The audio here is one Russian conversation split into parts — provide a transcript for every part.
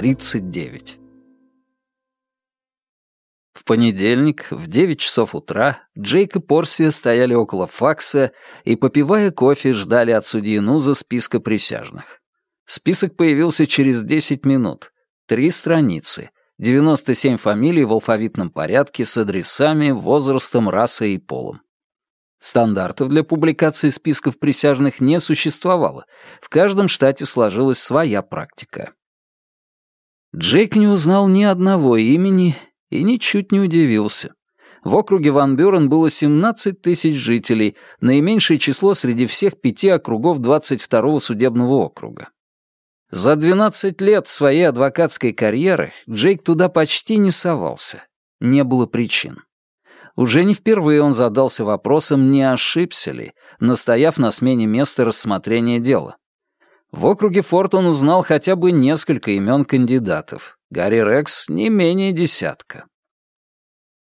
39. В понедельник в 9 часов утра Джейк и Порсия стояли около факса и, попивая кофе, ждали от судьи Нуза списка присяжных. Список появился через 10 минут. Три страницы. 97 фамилий в алфавитном порядке с адресами, возрастом, расой и полом. Стандартов для публикации списков присяжных не существовало. В каждом штате сложилась своя практика. Джейк не узнал ни одного имени и ничуть не удивился. В округе Ван Бюрен было 17 тысяч жителей, наименьшее число среди всех пяти округов 22-го судебного округа. За 12 лет своей адвокатской карьеры Джейк туда почти не совался. Не было причин. Уже не впервые он задался вопросом, не ошибся ли, настояв на смене места рассмотрения дела. В округе Форт он узнал хотя бы несколько имен кандидатов. Гарри Рекс не менее десятка.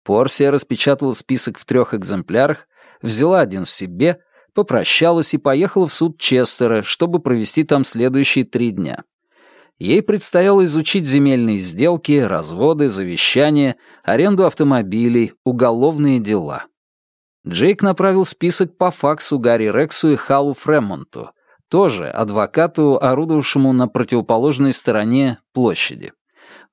Порсия распечатала список в трех экземплярах, взяла один себе, попрощалась и поехала в суд Честера, чтобы провести там следующие три дня. Ей предстояло изучить земельные сделки, разводы, завещания, аренду автомобилей, уголовные дела. Джейк направил список по факсу Гарри Рексу и Халу Фремонту, тоже адвокату, орудовавшему на противоположной стороне площади.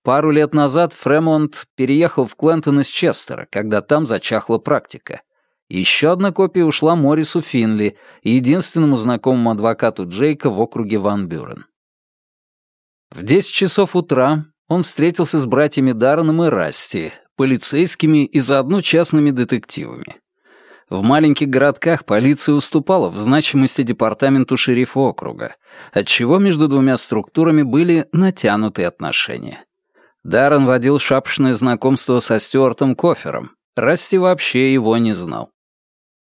Пару лет назад Фремонт переехал в Клентон из Честера, когда там зачахла практика. Еще одна копия ушла Морису Финли, единственному знакомому адвокату Джейка в округе Ван Бюрен. В 10 часов утра он встретился с братьями Дарреном и Расти, полицейскими и заодно частными детективами. В маленьких городках полиция уступала в значимости департаменту шерифа округа, отчего между двумя структурами были натянутые отношения. Даррен водил шапшное знакомство со Стюартом Кофером. Расти вообще его не знал.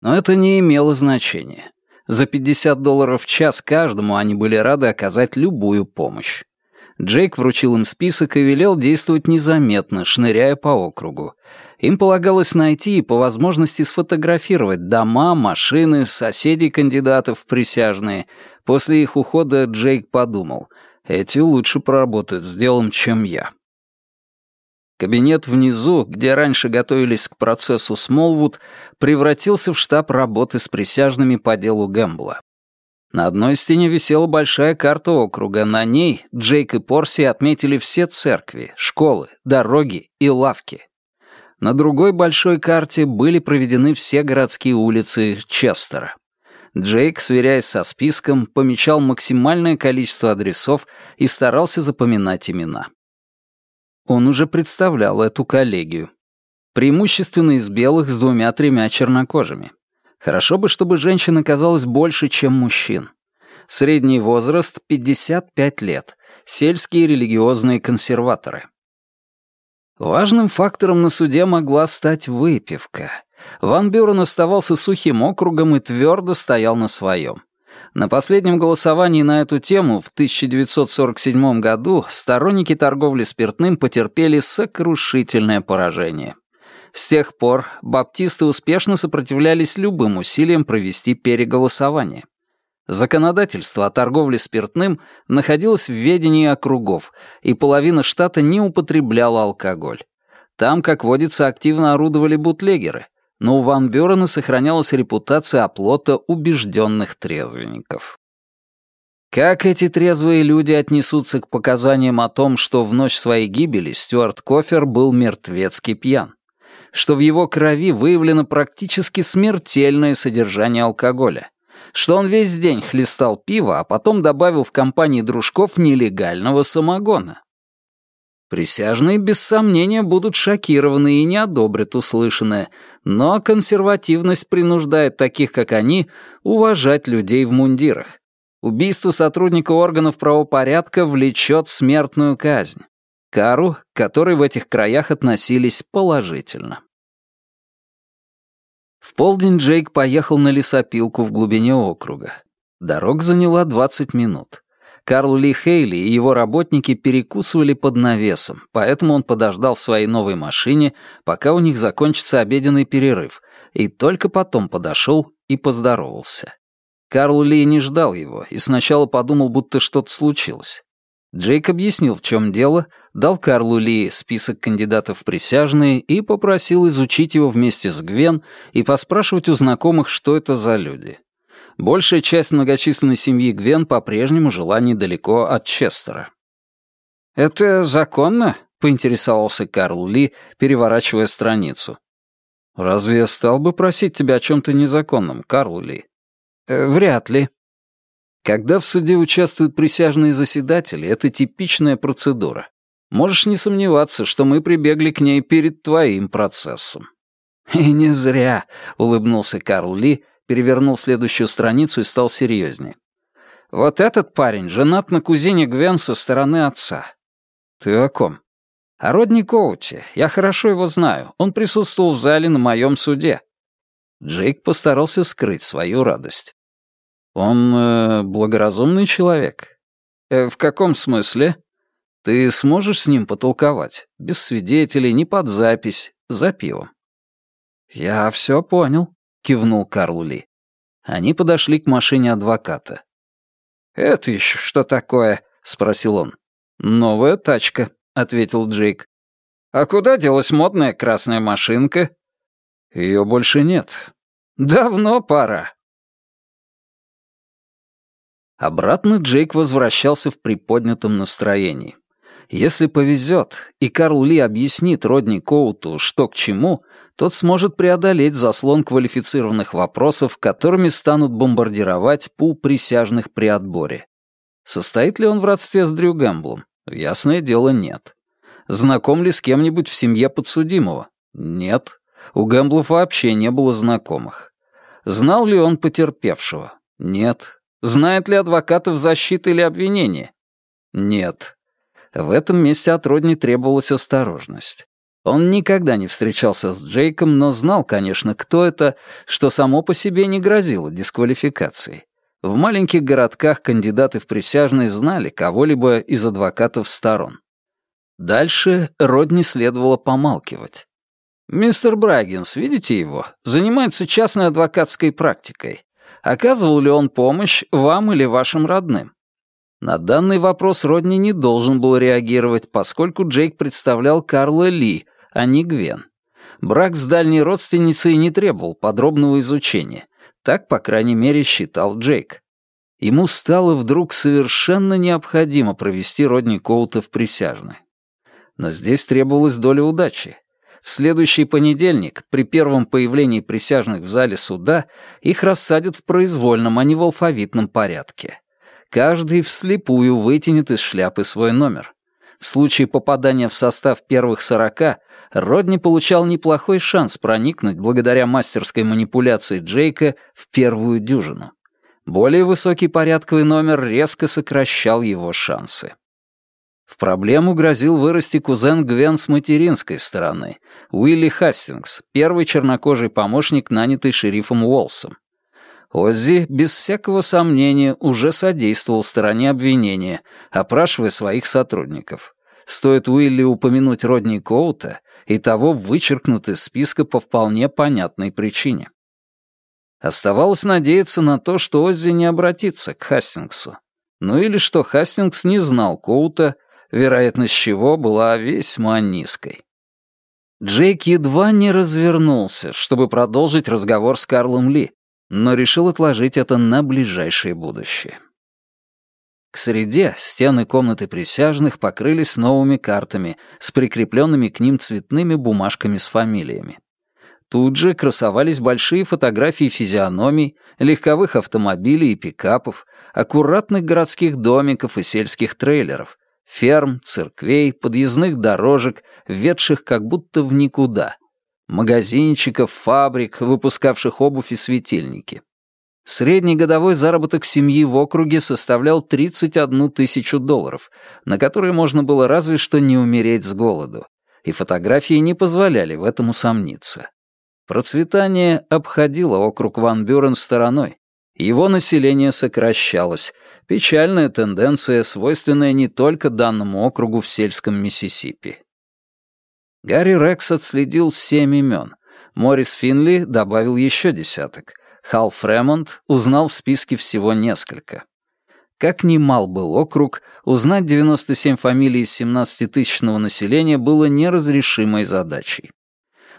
Но это не имело значения. За 50 долларов в час каждому они были рады оказать любую помощь. Джейк вручил им список и велел действовать незаметно, шныряя по округу. Им полагалось найти и по возможности сфотографировать дома, машины, соседей кандидатов в присяжные. После их ухода Джейк подумал, эти лучше поработают с делом, чем я. Кабинет внизу, где раньше готовились к процессу Смолвуд, превратился в штаб работы с присяжными по делу Гэмбла. На одной стене висела большая карта округа, на ней Джейк и Порси отметили все церкви, школы, дороги и лавки. На другой большой карте были проведены все городские улицы Честера. Джейк, сверяясь со списком, помечал максимальное количество адресов и старался запоминать имена. Он уже представлял эту коллегию. Преимущественно из белых с двумя-тремя чернокожими. Хорошо бы, чтобы женщин оказалось больше, чем мужчин. Средний возраст — 55 лет. Сельские религиозные консерваторы. Важным фактором на суде могла стать выпивка. Ван Бюрен оставался сухим округом и твердо стоял на своем. На последнем голосовании на эту тему в 1947 году сторонники торговли спиртным потерпели сокрушительное поражение. С тех пор баптисты успешно сопротивлялись любым усилиям провести переголосование. Законодательство о торговле спиртным находилось в ведении округов, и половина штата не употребляла алкоголь. Там, как водится, активно орудовали бутлегеры, но у Ван Бюрена сохранялась репутация оплота убежденных трезвенников. Как эти трезвые люди отнесутся к показаниям о том, что в ночь своей гибели Стюарт Кофер был мертвецки пьян? Что в его крови выявлено практически смертельное содержание алкоголя? Что он весь день хлестал пиво, а потом добавил в компании дружков нелегального самогона? Присяжные без сомнения будут шокированы и не одобрят услышанное, но консервативность принуждает таких, как они, уважать людей в мундирах. Убийство сотрудника органов правопорядка влечет смертную казнь. Кару, к которой в этих краях относились положительно. В полдень Джейк поехал на лесопилку в глубине округа. Дорога заняла 20 минут. Карл Ли Хейли и его работники перекусывали под навесом, поэтому он подождал в своей новой машине, пока у них закончится обеденный перерыв, и только потом подошел и поздоровался. Карл Ли не ждал его и сначала подумал, будто что-то случилось. Джейк объяснил, в чем дело, дал Карлу Ли список кандидатов в присяжные и попросил изучить его вместе с Гвен и поспрашивать у знакомых, что это за люди. Большая часть многочисленной семьи Гвен по-прежнему жила недалеко от Честера. «Это законно?» — поинтересовался Карл Ли, переворачивая страницу. «Разве я стал бы просить тебя о чем-то незаконном, Карл Ли?» э, «Вряд ли», когда в суде участвуют присяжные заседатели, это типичная процедура. Можешь не сомневаться, что мы прибегли к ней перед твоим процессом». «И не зря», — улыбнулся Карл Ли, перевернул следующую страницу и стал серьезнее. «Вот этот парень женат на кузине Гвен со стороны отца». «Ты о ком?» «О Родни Коути. Я хорошо его знаю. Он присутствовал в зале на моем суде». Джейк постарался скрыть свою радость. Он э, благоразумный человек. Э, в каком смысле? Ты сможешь с ним потолковать? Без свидетелей, не под запись, за пивом. Я все понял, кивнул Карл Ли. Они подошли к машине адвоката. «Это еще что такое?» — спросил он. «Новая тачка», — ответил Джейк. «А куда делась модная красная машинка?» «Ее больше нет». «Давно пора. Обратно Джейк возвращался в приподнятом настроении. Если повезет, и Карл Ли объяснит Родни Коуту, что к чему, тот сможет преодолеть заслон квалифицированных вопросов, которыми станут бомбардировать пул присяжных при отборе. Состоит ли он в родстве с Дрю Гэмблом? Ясное дело, нет. Знаком ли с кем-нибудь в семье подсудимого? Нет. У Гэмблов вообще не было знакомых. Знал ли он потерпевшего? Нет. Знает ли адвокатов защиты или обвинения? Нет. В этом месте от Родни требовалась осторожность. Он никогда не встречался с Джейком, но знал, конечно, кто это, что само по себе не грозило дисквалификацией. В маленьких городках кандидаты в присяжные знали кого-либо из адвокатов сторон. Дальше Родни следовало помалкивать. «Мистер Брагинс, видите его? Занимается частной адвокатской практикой. Оказывал ли он помощь вам или вашим родным? На данный вопрос Родни не должен был реагировать, поскольку Джейк представлял Карла Ли, а не Гвен. Брак с дальней родственницей не требовал подробного изучения. Так, по крайней мере, считал Джейк. Ему стало вдруг совершенно необходимо провести Родни Коута в присяжные. Но здесь требовалась доля удачи. В следующий понедельник, при первом появлении присяжных в зале суда, их рассадят в произвольном, а не в алфавитном порядке. Каждый вслепую вытянет из шляпы свой номер. В случае попадания в состав первых сорока Родни получал неплохой шанс проникнуть благодаря мастерской манипуляции Джейка в первую дюжину. Более высокий порядковый номер резко сокращал его шансы. В проблему грозил вырасти кузен Гвен с материнской стороны, Уилли Хастингс, первый чернокожий помощник, нанятый шерифом Уолсом. Оззи, без всякого сомнения, уже содействовал стороне обвинения, опрашивая своих сотрудников. Стоит Уилли упомянуть Родни Коута, и того вычеркнут из списка по вполне понятной причине. Оставалось надеяться на то, что Оззи не обратится к Хастингсу. Ну или что Хастингс не знал Коута вероятность чего была весьма низкой. Джейк едва не развернулся, чтобы продолжить разговор с Карлом Ли, но решил отложить это на ближайшее будущее. К среде стены комнаты присяжных покрылись новыми картами с прикрепленными к ним цветными бумажками с фамилиями. Тут же красовались большие фотографии физиономий, легковых автомобилей и пикапов, аккуратных городских домиков и сельских трейлеров, Ферм, церквей, подъездных дорожек, ведших как будто в никуда. Магазинчиков, фабрик, выпускавших обувь и светильники. Средний годовой заработок семьи в округе составлял 31 тысячу долларов, на которые можно было разве что не умереть с голоду, и фотографии не позволяли в этом усомниться. Процветание обходило округ Ван Бюрен стороной. Его население сокращалось, Печальная тенденция, свойственная не только данному округу в сельском Миссисипи. Гарри Рекс отследил семь имен. Морис Финли добавил еще десяток. Хал Фремонт узнал в списке всего несколько. Как ни мал был округ, узнать 97 фамилий из 17-тысячного населения было неразрешимой задачей.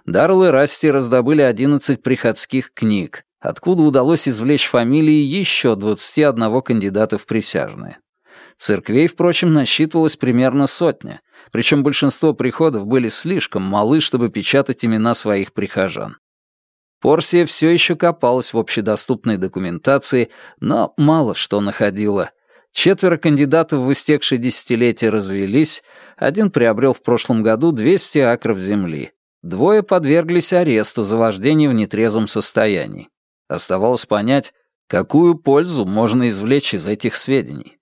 Даррелл и Расти раздобыли 11 приходских книг, откуда удалось извлечь фамилии еще 21 кандидата в присяжные. Церквей, впрочем, насчитывалось примерно сотня, причем большинство приходов были слишком малы, чтобы печатать имена своих прихожан. Порсия все еще копалась в общедоступной документации, но мало что находила. Четверо кандидатов в истекшее десятилетие развелись, один приобрел в прошлом году 200 акров земли. Двое подверглись аресту за вождение в нетрезвом состоянии. Оставалось понять, какую пользу можно извлечь из этих сведений.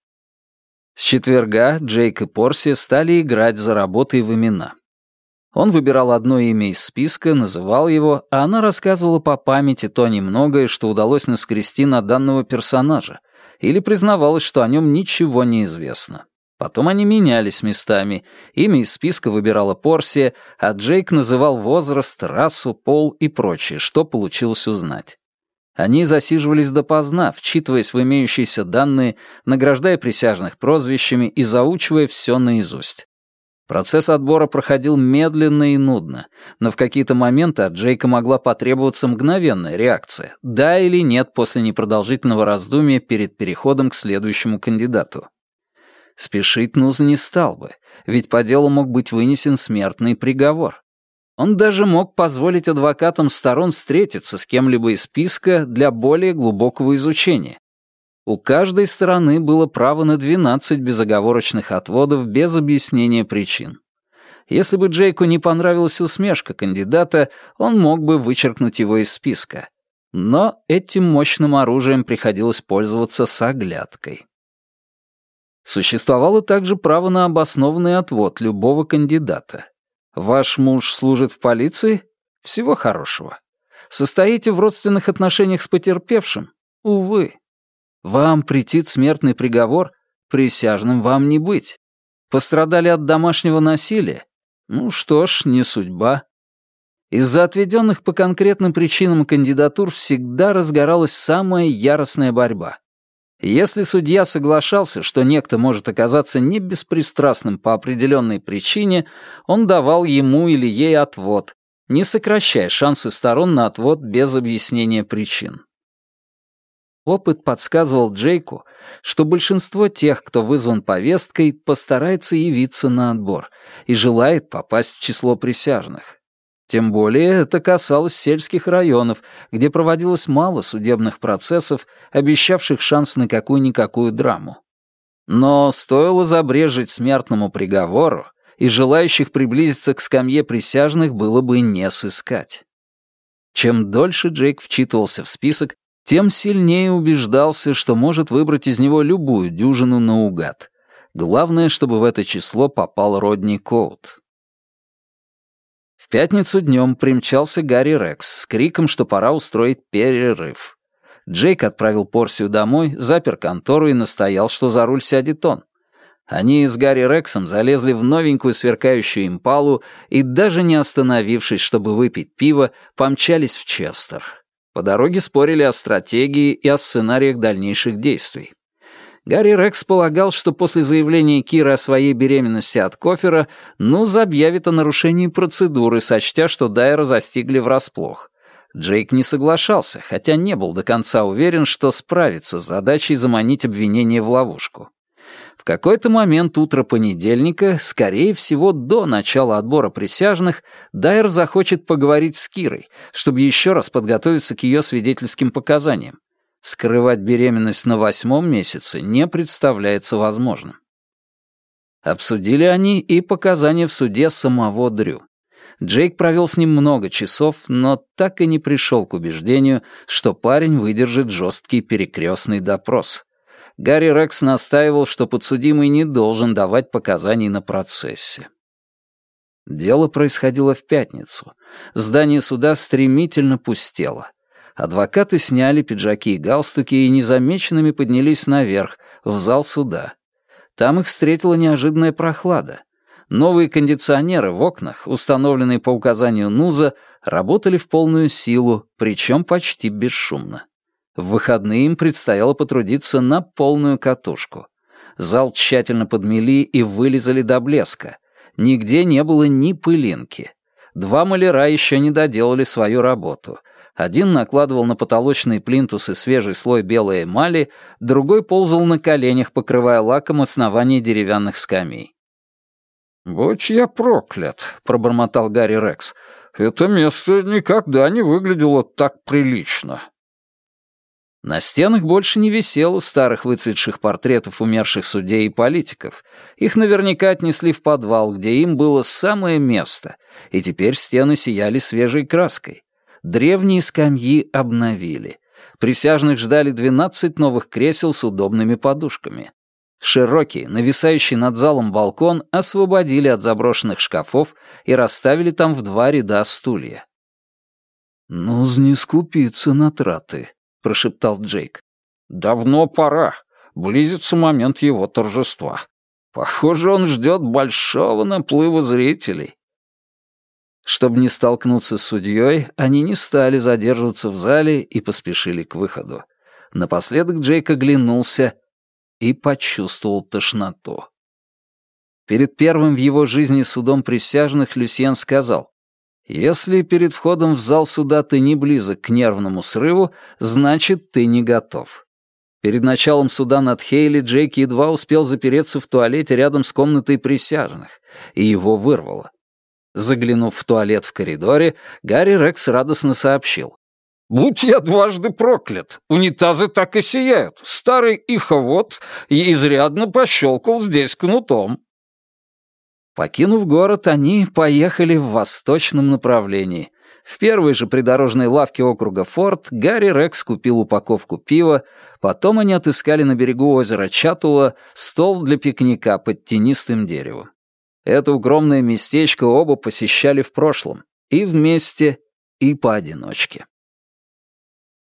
С четверга Джейк и Порси стали играть за работой в имена. Он выбирал одно имя из списка, называл его, а она рассказывала по памяти то немногое, что удалось наскрести на данного персонажа, или признавалась, что о нем ничего не известно. Потом они менялись местами. Имя из списка выбирала Порсия, а Джейк называл возраст, расу, пол и прочее, что получилось узнать. Они засиживались допоздна, вчитываясь в имеющиеся данные, награждая присяжных прозвищами и заучивая все наизусть. Процесс отбора проходил медленно и нудно, но в какие-то моменты от Джейка могла потребоваться мгновенная реакция, да или нет после непродолжительного раздумья перед переходом к следующему кандидату. Спешить Нуз не стал бы, ведь по делу мог быть вынесен смертный приговор. Он даже мог позволить адвокатам сторон встретиться с кем-либо из списка для более глубокого изучения. У каждой стороны было право на 12 безоговорочных отводов без объяснения причин. Если бы Джейку не понравилась усмешка кандидата, он мог бы вычеркнуть его из списка. Но этим мощным оружием приходилось пользоваться с оглядкой. Существовало также право на обоснованный отвод любого кандидата. Ваш муж служит в полиции? Всего хорошего. Состоите в родственных отношениях с потерпевшим? Увы. Вам претит смертный приговор? Присяжным вам не быть. Пострадали от домашнего насилия? Ну что ж, не судьба. Из-за отведенных по конкретным причинам кандидатур всегда разгоралась самая яростная борьба. Если судья соглашался, что некто может оказаться не беспристрастным по определенной причине, он давал ему или ей отвод, не сокращая шансы сторон на отвод без объяснения причин. Опыт подсказывал Джейку, что большинство тех, кто вызван повесткой, постарается явиться на отбор и желает попасть в число присяжных. Тем более это касалось сельских районов, где проводилось мало судебных процессов, обещавших шанс на какую-никакую драму. Но стоило забрежить смертному приговору, и желающих приблизиться к скамье присяжных было бы не сыскать. Чем дольше Джейк вчитывался в список, тем сильнее убеждался, что может выбрать из него любую дюжину наугад. Главное, чтобы в это число попал Родни Коут. Пятницу днем примчался Гарри Рекс с криком, что пора устроить перерыв. Джейк отправил Порсию домой, запер контору и настоял, что за руль сядет он. Они с Гарри Рексом залезли в новенькую сверкающую импалу и, даже не остановившись, чтобы выпить пиво, помчались в Честер. По дороге спорили о стратегии и о сценариях дальнейших действий. Гарри Рекс полагал, что после заявления Киры о своей беременности от Кофера, ну, объявит о нарушении процедуры, сочтя, что Дайра застигли врасплох. Джейк не соглашался, хотя не был до конца уверен, что справится с задачей заманить обвинение в ловушку. В какой-то момент утро понедельника, скорее всего, до начала отбора присяжных, Дайер захочет поговорить с Кирой, чтобы еще раз подготовиться к ее свидетельским показаниям. Скрывать беременность на восьмом месяце не представляется возможным. Обсудили они и показания в суде самого Дрю. Джейк провел с ним много часов, но так и не пришел к убеждению, что парень выдержит жесткий перекрестный допрос. Гарри Рекс настаивал, что подсудимый не должен давать показаний на процессе. Дело происходило в пятницу. Здание суда стремительно пустело. Адвокаты сняли пиджаки и галстуки и незамеченными поднялись наверх, в зал суда. Там их встретила неожиданная прохлада. Новые кондиционеры в окнах, установленные по указанию НУЗа, работали в полную силу, причем почти бесшумно. В выходные им предстояло потрудиться на полную катушку. Зал тщательно подмели и вылезали до блеска. Нигде не было ни пылинки. Два маляра еще не доделали свою работу. Один накладывал на потолочные плинтусы свежий слой белой эмали, другой ползал на коленях, покрывая лаком основание деревянных скамей. «Будь я проклят», — пробормотал Гарри Рекс. «Это место никогда не выглядело так прилично». На стенах больше не висело старых выцветших портретов умерших судей и политиков. Их наверняка отнесли в подвал, где им было самое место, и теперь стены сияли свежей краской. Древние скамьи обновили. Присяжных ждали 12 новых кресел с удобными подушками. Широкий, нависающий над залом балкон освободили от заброшенных шкафов и расставили там в два ряда стулья. «Ну, не скупиться на траты», прошептал Джейк. «Давно пора. Близится момент его торжества. Похоже, он ждет большого наплыва зрителей». Чтобы не столкнуться с судьей, они не стали задерживаться в зале и поспешили к выходу. Напоследок Джейк оглянулся и почувствовал тошноту. Перед первым в его жизни судом присяжных Люсьен сказал, если перед входом в зал суда ты не близок к нервному срыву, значит, ты не готов. Перед началом суда над Хейли Джейк едва успел запереться в туалете рядом с комнатой присяжных, и его вырвало. Заглянув в туалет в коридоре, Гарри Рекс радостно сообщил. «Будь я дважды проклят! Унитазы так и сияют! Старый иховод изрядно пощелкал здесь кнутом!» Покинув город, они поехали в восточном направлении. В первой же придорожной лавке округа Форт Гарри Рекс купил упаковку пива, потом они отыскали на берегу озера Чатула стол для пикника под тенистым деревом. Это укромное местечко оба посещали в прошлом, и вместе, и поодиночке.